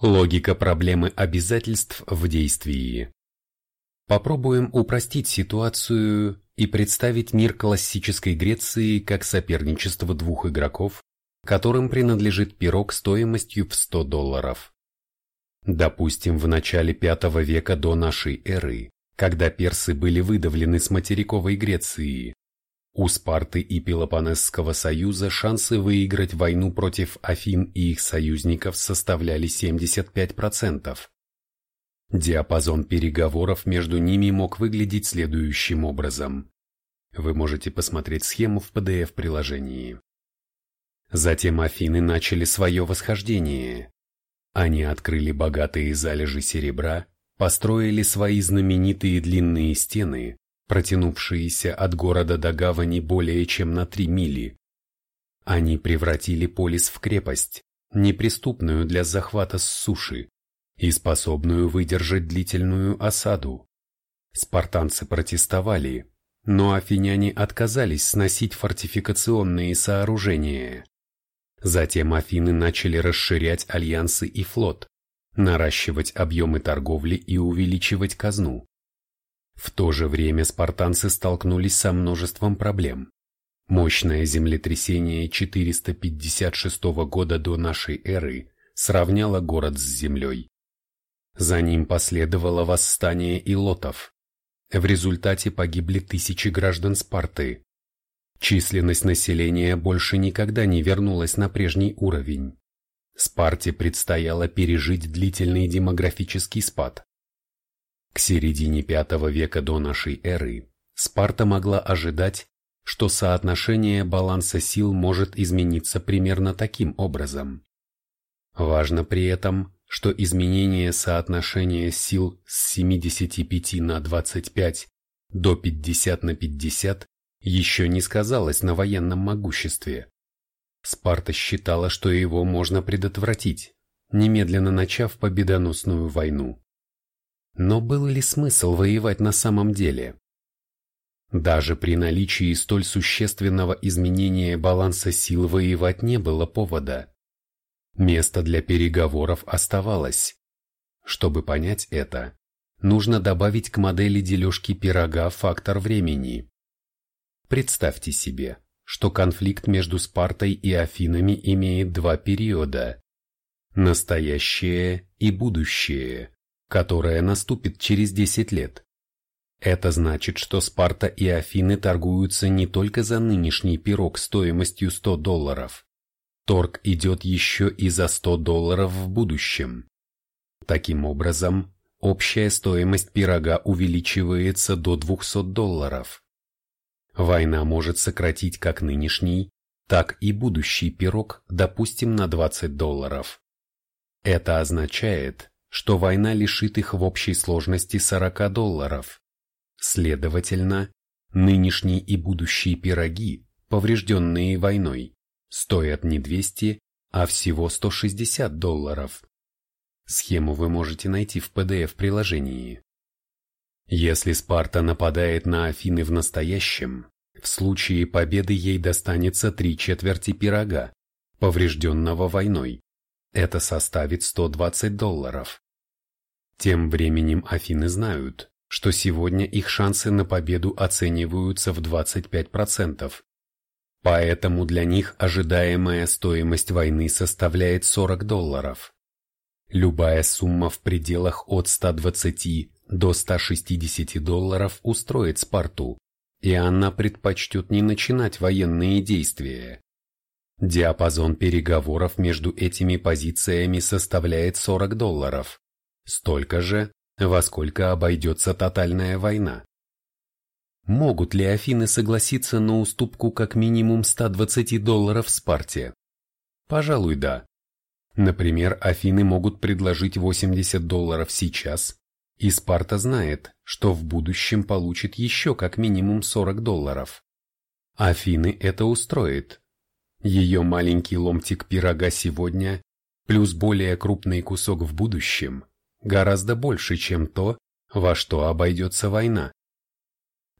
Логика проблемы обязательств в действии. Попробуем упростить ситуацию и представить мир классической Греции как соперничество двух игроков, которым принадлежит пирог стоимостью в 100 долларов. Допустим, в начале V века до нашей эры, когда персы были выдавлены с материковой Греции, у Спарты и Пелопонесского союза шансы выиграть войну против Афин и их союзников составляли 75%. Диапазон переговоров между ними мог выглядеть следующим образом. Вы можете посмотреть схему в PDF-приложении. Затем Афины начали свое восхождение. Они открыли богатые залежи серебра, построили свои знаменитые длинные стены, протянувшиеся от города до гавани более чем на три мили. Они превратили полис в крепость, неприступную для захвата с суши и способную выдержать длительную осаду. Спартанцы протестовали, но афиняне отказались сносить фортификационные сооружения. Затем Афины начали расширять альянсы и флот, наращивать объемы торговли и увеличивать казну. В то же время спартанцы столкнулись со множеством проблем. Мощное землетрясение 456 года до нашей эры сравняло город с землей. За ним последовало восстание илотов. В результате погибли тысячи граждан Спарты. Численность населения больше никогда не вернулась на прежний уровень. Спарте предстояло пережить длительный демографический спад. К середине V века до нашей эры Спарта могла ожидать, что соотношение баланса сил может измениться примерно таким образом. Важно при этом, что изменение соотношения сил с 75 на 25 до 50 на 50 еще не сказалось на военном могуществе. Спарта считала, что его можно предотвратить, немедленно начав победоносную войну. Но был ли смысл воевать на самом деле? Даже при наличии столь существенного изменения баланса сил воевать не было повода. Место для переговоров оставалось. Чтобы понять это, нужно добавить к модели дележки пирога фактор времени. Представьте себе, что конфликт между Спартой и Афинами имеет два периода – настоящее и будущее которая наступит через 10 лет. Это значит, что Спарта и Афины торгуются не только за нынешний пирог стоимостью 100 долларов. Торг идет еще и за 100 долларов в будущем. Таким образом, общая стоимость пирога увеличивается до 200 долларов. Война может сократить как нынешний, так и будущий пирог, допустим, на 20 долларов. Это означает, что война лишит их в общей сложности 40 долларов. Следовательно, нынешние и будущие пироги, поврежденные войной, стоят не 200, а всего 160 долларов. Схему вы можете найти в PDF-приложении. Если Спарта нападает на Афины в настоящем, в случае победы ей достанется три четверти пирога, поврежденного войной. Это составит 120 долларов. Тем временем Афины знают, что сегодня их шансы на победу оцениваются в 25%. Поэтому для них ожидаемая стоимость войны составляет 40 долларов. Любая сумма в пределах от 120 до 160 долларов устроит Спарту, и она предпочтет не начинать военные действия. Диапазон переговоров между этими позициями составляет 40 долларов, столько же, во сколько обойдется тотальная война. Могут ли Афины согласиться на уступку как минимум 120 долларов Спарте? Пожалуй, да. Например, Афины могут предложить 80 долларов сейчас, и Спарта знает, что в будущем получит еще как минимум 40 долларов. Афины это устроит, ее маленький ломтик пирога сегодня, плюс более крупный кусок в будущем, гораздо больше, чем то, во что обойдется война.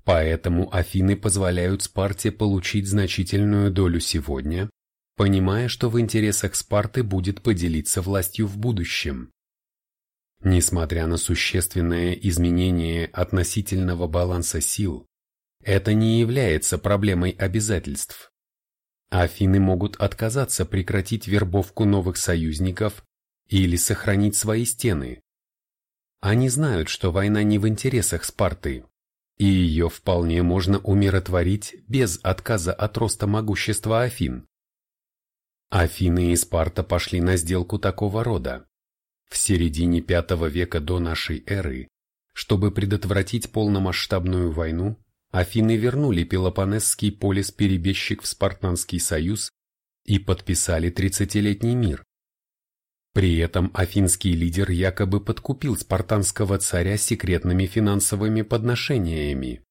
Поэтому Афины позволяют Спарте получить значительную долю сегодня, понимая, что в интересах Спарты будет поделиться властью в будущем. Несмотря на существенное изменение относительного баланса сил, это не является проблемой обязательств. Афины могут отказаться прекратить вербовку новых союзников или сохранить свои стены. Они знают, что война не в интересах Спарты, и ее вполне можно умиротворить без отказа от роста могущества Афин. Афины и Спарта пошли на сделку такого рода. В середине V века до нашей эры, чтобы предотвратить полномасштабную войну, Афины вернули Пелопонесский полис-перебежчик в Спартанский союз и подписали тридцатилетний мир. При этом афинский лидер якобы подкупил спартанского царя секретными финансовыми подношениями.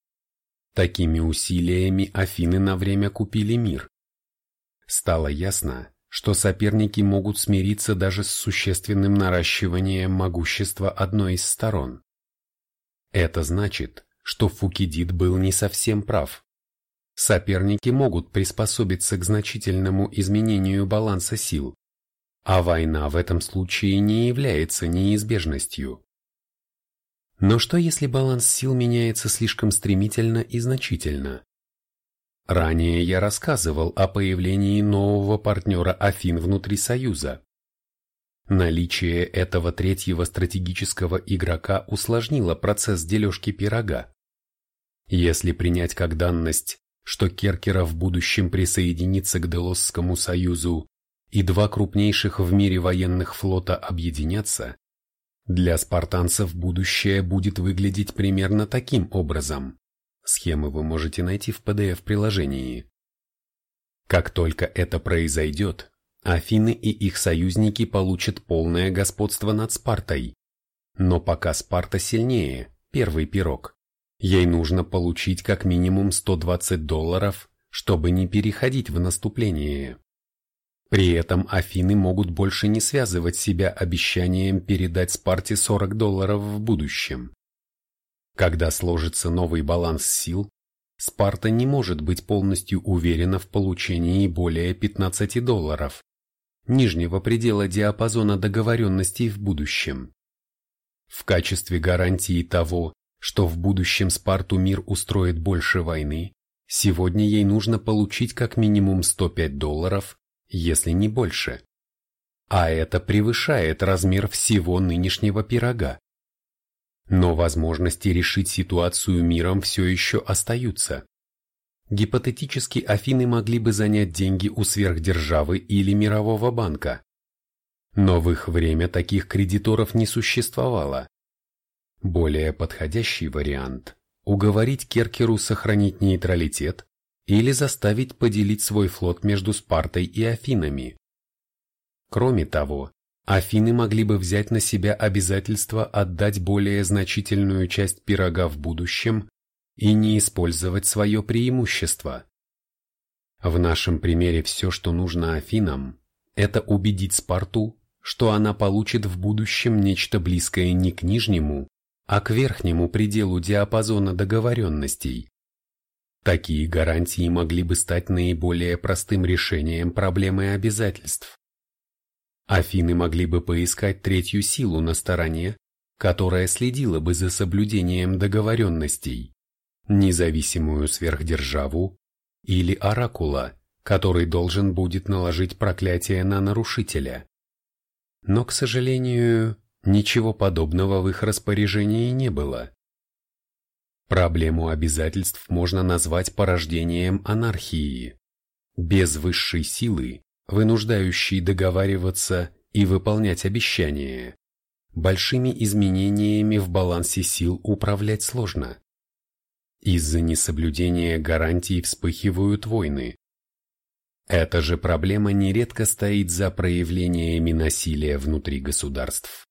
Такими усилиями Афины на время купили мир. Стало ясно, что соперники могут смириться даже с существенным наращиванием могущества одной из сторон. Это значит, что Фукидид был не совсем прав. Соперники могут приспособиться к значительному изменению баланса сил, а война в этом случае не является неизбежностью. Но что если баланс сил меняется слишком стремительно и значительно? Ранее я рассказывал о появлении нового партнера Афин внутри Союза. Наличие этого третьего стратегического игрока усложнило процесс дележки пирога. Если принять как данность, что Керкера в будущем присоединится к Делосскому союзу и два крупнейших в мире военных флота объединятся, для спартанцев будущее будет выглядеть примерно таким образом. Схемы вы можете найти в PDF-приложении. Как только это произойдет, Афины и их союзники получат полное господство над Спартой. Но пока Спарта сильнее, первый пирог, Ей нужно получить как минимум 120 долларов, чтобы не переходить в наступление. При этом Афины могут больше не связывать себя обещанием передать Спарте 40 долларов в будущем. Когда сложится новый баланс сил, Спарта не может быть полностью уверена в получении более 15 долларов, нижнего предела диапазона договоренностей в будущем. В качестве гарантии того, что в будущем Спарту мир устроит больше войны, сегодня ей нужно получить как минимум 105 долларов, если не больше. А это превышает размер всего нынешнего пирога. Но возможности решить ситуацию миром все еще остаются. Гипотетически Афины могли бы занять деньги у сверхдержавы или мирового банка. Но в их время таких кредиторов не существовало. Более подходящий вариант – уговорить Керкеру сохранить нейтралитет или заставить поделить свой флот между Спартой и Афинами. Кроме того, Афины могли бы взять на себя обязательство отдать более значительную часть пирога в будущем и не использовать свое преимущество. В нашем примере все, что нужно Афинам, это убедить Спарту, что она получит в будущем нечто близкое не к нижнему, а к верхнему пределу диапазона договоренностей. Такие гарантии могли бы стать наиболее простым решением проблемы обязательств. Афины могли бы поискать третью силу на стороне, которая следила бы за соблюдением договоренностей, независимую сверхдержаву или оракула, который должен будет наложить проклятие на нарушителя. Но, к сожалению, Ничего подобного в их распоряжении не было. Проблему обязательств можно назвать порождением анархии. Без высшей силы, вынуждающей договариваться и выполнять обещания, большими изменениями в балансе сил управлять сложно. Из-за несоблюдения гарантий вспыхивают войны. Эта же проблема нередко стоит за проявлениями насилия внутри государств.